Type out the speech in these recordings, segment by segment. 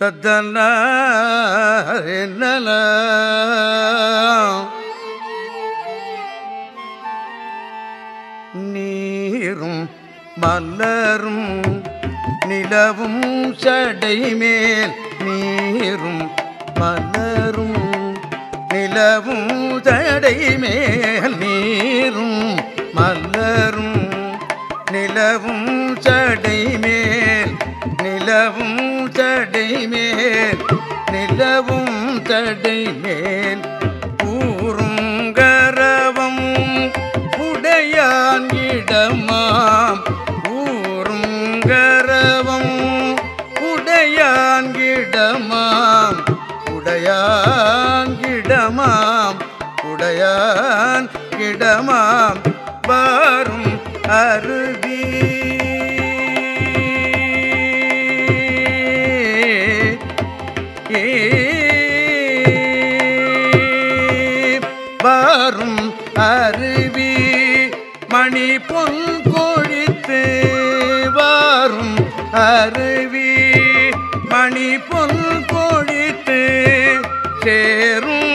தத்தன என்னல? நீரும் மலரும் நிலவும் சடைமேல் நீரும் மலரும் நிலவும் சடைமேல் நீரும் மலரும் நிலவும் சடைமேல் நிலவும் தடை மேல் நிலவும் தடை மேல் கூறுங்கரவம் உடையான் இடமாம். கூறுங்கரவம் உடையான் இடமாம். உடையான் இடமாம் உடையான் இடமாம். வரும் அருவி வரும் அருவி மணி பொன் கொழித்து வரும் அருவி மணி பொன் கொழித்து சேரும்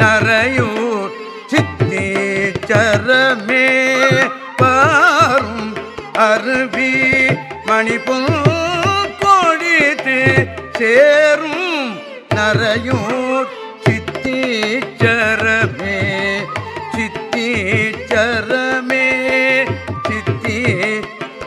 நரையூர் சித்தீச்சரமே பாரும் அருவி மணி பொன் கொழித்து சேரும் சித்திச்சரமே சித்திச்சரமே சித்திச்சரமே.